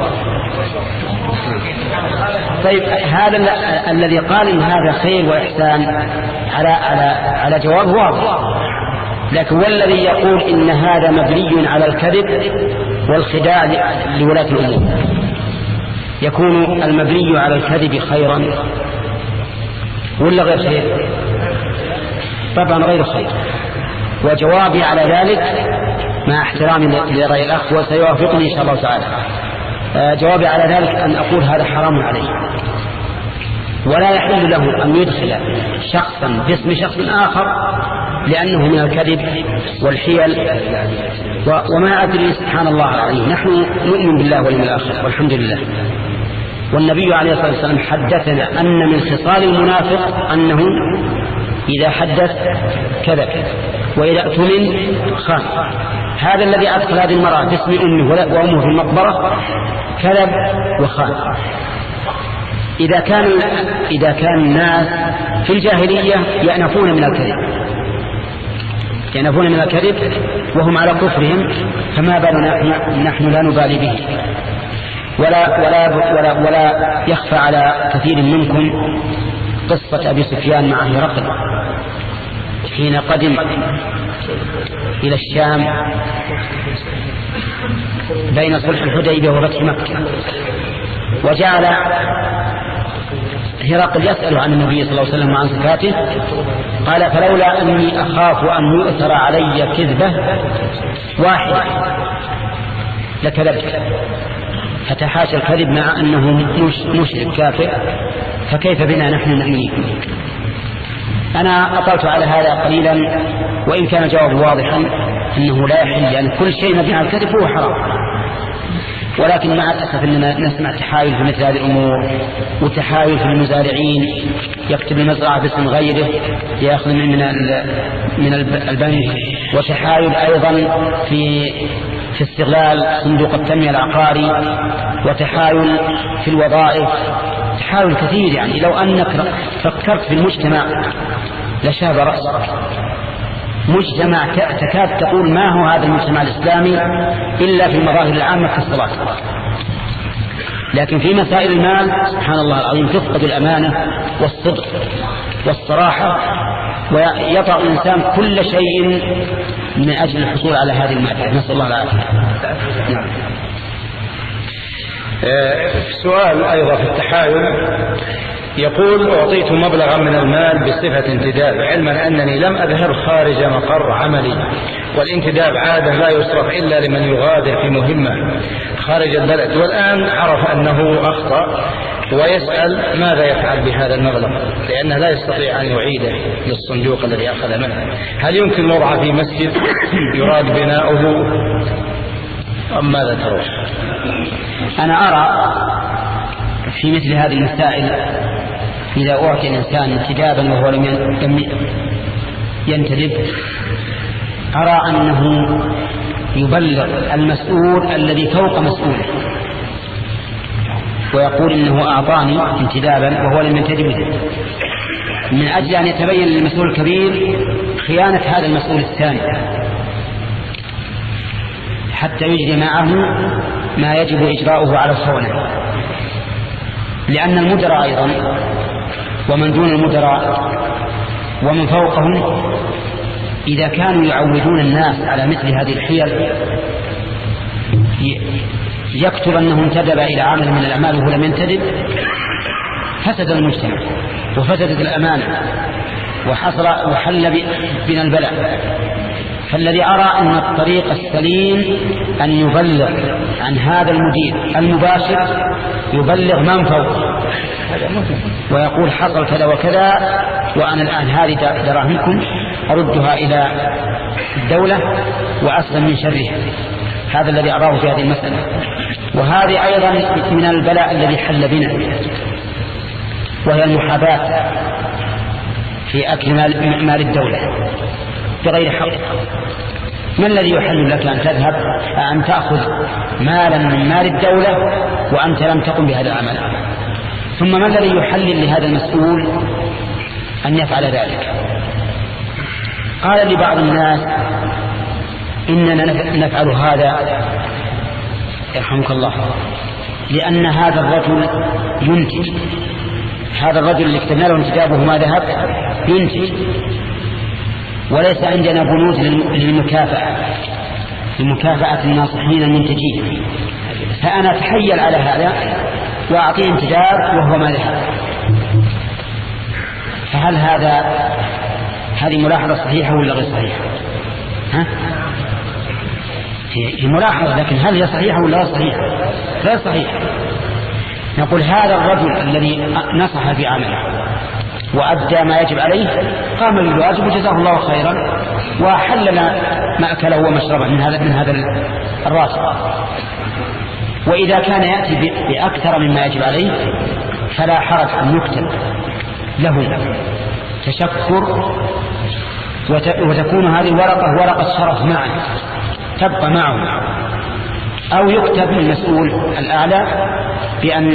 طيب هذا الذي قال إن هذا خير وإحسان على على على جواب واضح. لكن والذي يقول إن هذا مبني على الكذب والخداع لولاة الأمور؟ يكون المبني على الكذب خيرا ولا غير خير؟ طبعا غير خير. وجوابي على ذلك مع احترامي لرأي الأخ وسيوافقني إن شاء الله تعالى. آه، جوابي على ذلك أن أقول هذا حرام عليه ولا يحل له أن يدخل شخصا باسم شخص آخر لأنه من الكذب والحيل. وما أدري سبحان الله العظيم. نحن نؤمن بالله واليوم الآخر والحمد لله. والنبي عليه الصلاة والسلام حدثنا أن من خصال المنافق أنه إذا حدث كذب وإذا اؤتمن خان. هذا الذي أدخل هذه المرأة باسم أمه وأمه في المقبرة كذب وخان. إذا كان إذا كان الناس في الجاهلية يأنفون من الكذب. ينفون من الكذب وهم على كفرهم فما بالنا نحن لا نبالي به. ولا ولا ولا ولا يخفى على كثير منكم قصة أبي سفيان مع هرقل حين قدم إلى الشام بين صلح الحديبية وفتح مكة. وجعل هرقل يسأل عن النبي صلى الله عليه وسلم وعن زكاته قال فلولا أني أخاف أن يؤثر علي كذبة واحدة لكذبت. فتحاشى الكذب مع أنه مشرك كافر فكيف بنا نحن نأمنيه أنا أطلت على هذا قليلا وإن كان الجواب واضحا أنه لا يحل لأن كل شيء مبني على الكذب هو حرام. ولكن مع الأسف أننا نسمع تحايل في مثل هذه الأمور وتحايل في المزارعين يكتب المزرعة باسم غيره ليأخذ من من البنك وتحايل أيضا في في استغلال صندوق التنمية العقاري وتحايل في الوظائف تحايل كثير يعني. لو أنك فكرت في المجتمع لشاب رأسك مجتمع تكاد تقول ما هو هذا المجتمع الإسلامي إلا في المظاهر العامة في الصلاة. لكن في مسائل المال سبحان الله العظيم تفقد الأمانة والصدق والصراحة ويطع الإنسان كل شيء من أجل الحصول على هذه المادة نسأل الله العافية. نعم.
آه، سؤال أيضا في التحايل. يقول أعطيت مبلغا من المال بصفة انتداب علما أنني لم أظهر خارج مقر عملي والانتداب عادة لا يصرف إلا لمن يغادر في مهمة. خارج البلد والآن عرف أنه أخطأ ويسأل ماذا يفعل بهذا المبلغ لأنه لا يستطيع أن يعيده للصندوق الذي أخذ منه. هل يمكن وضعه في مسجد يراد بناؤه؟ أم ماذا ترون؟
أنا أرى في مثل هذه المسائل إذا أعطي الإنسان انتدابا وهو لم ينتدب أرى أنه يبلغ المسؤول الذي فوق مسؤوله ويقول إنه أعطاني انتدابا وهو لم ينتدب. من أجل أن يتبين للمسؤول الكبير خيانة هذا المسؤول الثاني حتى يجري معه ما يجب إجراؤه على الصونة لأن المدراء أيضا ومن دون المدراء ومن فوقهم إذا كانوا يعودون الناس على مثل هذه الحيل يكتب أنه انتدب إلى عمل من الأعمال وهو لم ينتدب فسد المجتمع وفسدت الأمانة وحصل وحل بنا البلاء. فالذي أرى أن الطريق السليم أن يبلغ عن هذا المدير المباشر يبلغ من فوق ويقول حصل كذا وكذا وأنا الآن هذه دراهمكم أردها إلى الدولة وأسلم من شرها هذا الذي أراه في هذه المسألة. وهذه أيضا من البلاء الذي حل بنا وهي المحاباة في أكل مال, مال الدولة. بغير حق. ما الذي يحل لك أن تذهب أن تأخذ مالا من مال الدولة وأنت لم تقم بهذا العمل؟ ثم ما الذي يحلل لهذا المسؤول أن يفعل ذلك؟ قال لبعض الناس إننا نفعل هذا يرحمك الله لأن هذا الرجل ينتج. هذا الرجل اللي كتبنا له كتابه ما ذهب ينتج. وليس عندنا بنود للمكافأة. لمكافأة الناصحين المنتجين. فأنا أتحيل على هذا وأعطيه انتجاب وهو ما ذهب فهل هذا هذه ملاحظة صحيحة ولا غير صحيحة؟ ها؟ هي ملاحظة لكن هل هي صحيحة ولا غير صحيحة؟ غير صحيحة. نقول هذا الرجل الذي نصح في عمله وأدى ما يجب عليه قام بالواجب وجزاه الله خيرا وحلل مأكله ومشربه من هذا من هذا الراتب. وإذا كان يأتي بأكثر مما يجب عليه فلا حرج أن يكتب له تشكر وتكون هذه الورقة ورقة شرف معه تبقى معه. أو يكتب للمسؤول الأعلى بأن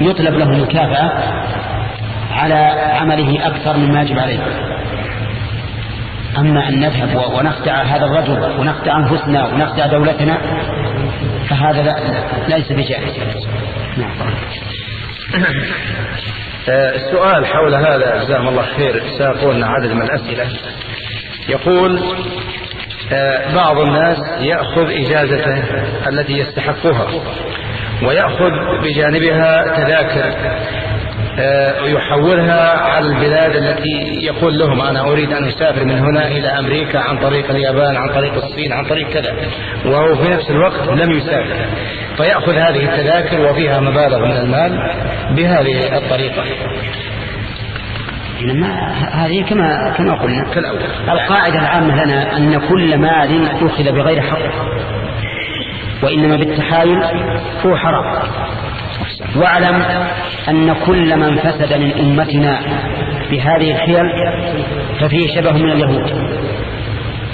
يطلب له المكافأة على عمله أكثر مما يجب عليه. أما أن نذهب ونخدع هذا الرجل ونخدع أنفسنا ونخدع دولتنا فهذا لا ليس بجائز. نعم.
آه، السؤال حول هذا جزاهم الله خير ساقوا لنا عدد من الأسئلة. يقول آه، بعض الناس يأخذ إجازته التي يستحقها ويأخذ بجانبها تذاكر. آه، على البلاد التي يقول لهم أنا أريد أن أسافر من هنا إلى أمريكا عن طريق اليابان عن طريق الصين عن طريق كذا. وهو في نفس الوقت لم يسافر. فيأخذ هذه التذاكر وفيها مبالغ من المال بهذه الطريقة.
ما هذه كما كما قلنا كالأول القاعدة العامة لنا أن كل مال أخذ بغير حق وإنما بالتحايل هو حرام. واعلم أن كل من فسد من أمتنا بهذه الحيل ففيه شبه من اليهود.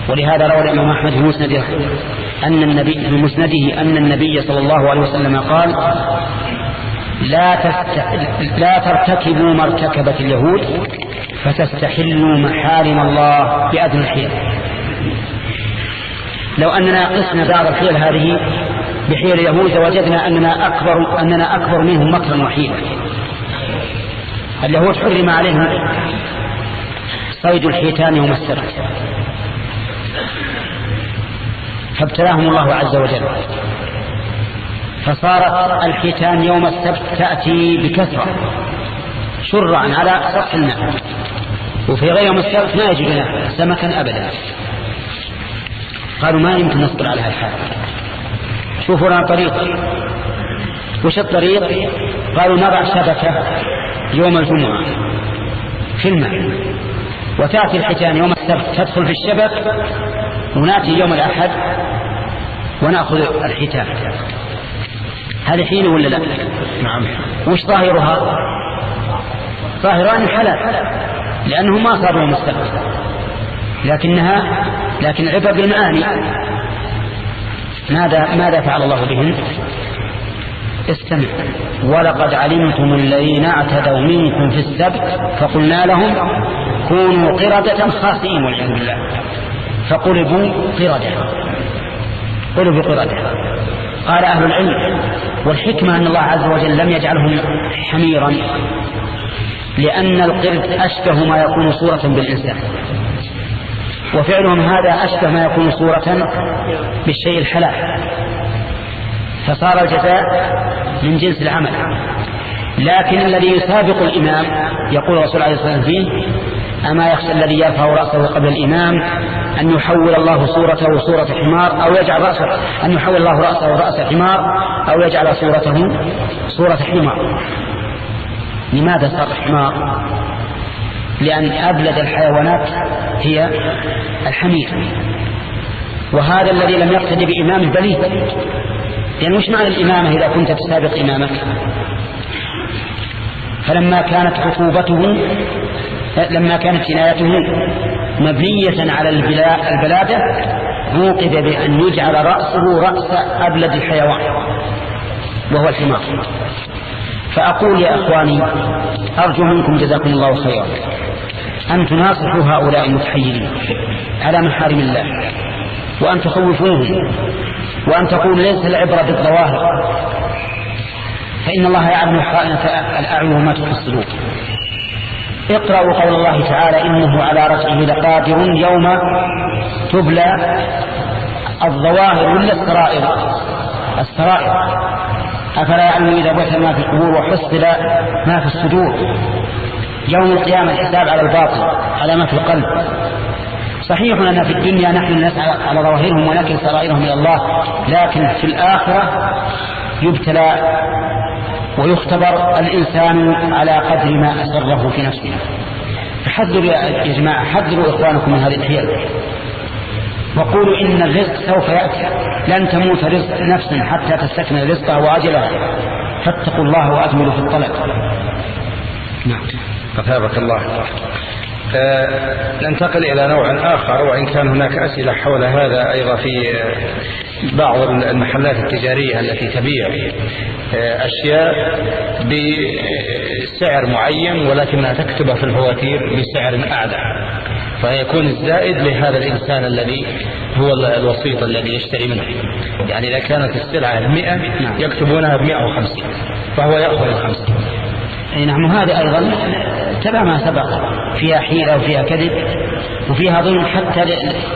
ولهذا روى الإمام أحمد في مسنده أن النبي في مسنده أن النبي صلى الله عليه وسلم قال لا, تست... لا ترتكبوا ما ارتكبت اليهود فتستحلوا محارم الله بأذن الحيل لو أننا قسنا بعض الحيل هذه بحيل اليهود لوجدنا أننا أكبر, أننا أكبر منهم مكرا وحيلا. اليهود حرم عليهم صيد الحيتان يوم السبت. فابتلاهم الله عز وجل. فصارت الحيتان يوم السبت تأتي بكثرة. شرعا على سطح الماء. وفي غير يوم السبت ما يجدنا سمكا أبدا. قالوا ما يمكن نصبر على هالحال شوفوا لنا طريق وش الطريق؟ قالوا نضع شبكة يوم الجمعة في الماء. وتأتي الحيتان يوم السبت تدخل في الشبك ونأتي يوم الأحد ونأخذ الحيتان. هذه حين ولا لا؟
نعم.
وش ظاهرها؟ ظاهران حلال لأنه ما صار يوم السبت. لكنها لكن عبر بالمعاني. ماذا ماذا فعل الله بهن استمع ولقد علمتم الذين اعتدوا منكم في السبت فقلنا لهم كونوا قردة خاسئين والعياذ بالله. فقلبوا قردة. قلبوا قردة. قال أهل العلم والحكمة أن الله عز وجل لم يجعلهم حميرا لأن القرد أشبه ما يكون صورة بالإنسان. وفعلهم هذا أشبه ما يكون صورة بالشيء الحلال. فصار الجزاء من جنس العمل. لكن الذي يسابق الإمام يقول الرسول عليه الصلاة والسلام أما يخشى الذي يرفع رأسه قبل الإمام أن يحول الله صورته صورة حمار أو يجعل رأسه أن يحول الله رأسه رأس حمار أو يجعل صورته صورة حمار. لماذا صار حمار؟ لأن أبلد الحيوانات هي الحمير. وهذا الذي لم يقتدي بإمامه بليد لأن وش معنى الإمامة إذا كنت تسابق إمامك؟ فلما كانت خطوبته لما كانت جنايته مبنية على البلادة عوقب بأن يجعل رأسه رأس أبلد الحيوان وهو الحمار. فأقول يا أخواني أرجو منكم جزاكم الله خيرا. أن تناصحوا هؤلاء المتحيرين على محارم الله وأن تخوفوهم وأن تقول ليس العبرة بالظواهر. فإن الله يعلم خائنة الأعين وما تخفي الصدور. اقرأوا قول الله تعالى إنه على رفعه لقادر يوم تبلى الظواهر ولا السرائر؟ السرائر. أفلا يعلم إذا بعث ما في القبور وحصل ما في الصدور؟ يوم القيامة الحساب على الباطل على ما في القلب. صحيح أننا في الدنيا نحن نسعى على ظواهرهم ولكن سرائرهم إلى الله لكن في الآخرة يبتلى ويختبر الإنسان على قدر ما أسره في نفسه. فحذروا يا جماعة حذروا إخوانكم من هذه الحيل. وقولوا إن الرزق سوف يأتي. لن تموت رزق نفس حتى تستكمل رزقها وأجلها. فاتقوا الله وأكملوا في الطلب.
نعم. أثابك الله. آه، ننتقل إلى نوع آخر وإن كان هناك أسئلة حول هذا أيضا في بعض المحلات التجارية التي تبيع آه، أشياء بسعر معين ولكنها تكتبها في الفواتير بسعر أعلى. فيكون الزائد لهذا الإنسان الذي هو الوسيط الذي يشتري منه. يعني إذا كانت السلعة المئة يكتبونها بمئة وخمسين فهو يأخذ الخمسين.
أي نعم وهذا أيضا تبع ما سبق فيها حيلة وفيها كذب وفيها ظلم حتى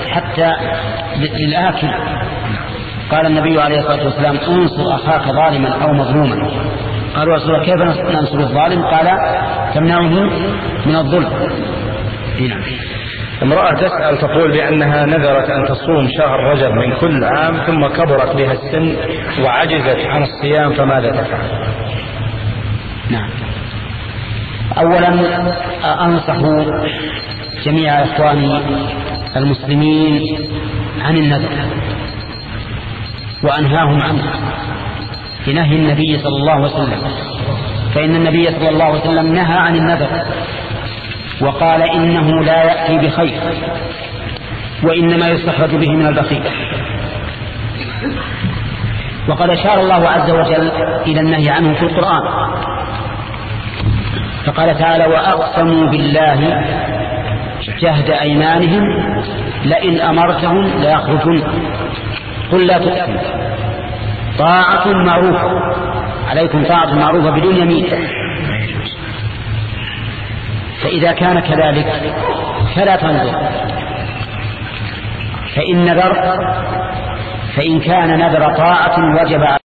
حتى للآكل قال النبي عليه الصلاة والسلام انصر أخاك ظالما أو مظلوما. قالوا رسول الله كيف ننصر الظالم؟ قال تمنعه من الظلم.
نعم. امرأة تسأل تقول بأنها نذرت أن تصوم شهر رجب من كل عام ثم كبرت بها السن وعجزت عن الصيام فماذا تفعل؟
نعم. أولا أنصح جميع إخواني المسلمين عن النذر وأنهاهم عنه. بنهي النبي صلى الله عليه وسلم. فإن النبي صلى الله عليه وسلم نهى عن النذر وقال إنه لا يأتي بخير وإنما يستخرج به من البخيل. وقد أشار الله عز وجل إلى النهي عنه في القرآن. فقال تعالى وأقسموا بالله جهد أيمانهم لئن أمرتهم ليخرجن قل لا تقسموا. طاعة معروفة. عليكم طاعة معروفة بدون يمين. فإذا كان كذلك فلا تنظر. فإن نذر فإن كان نذر طاعة وجب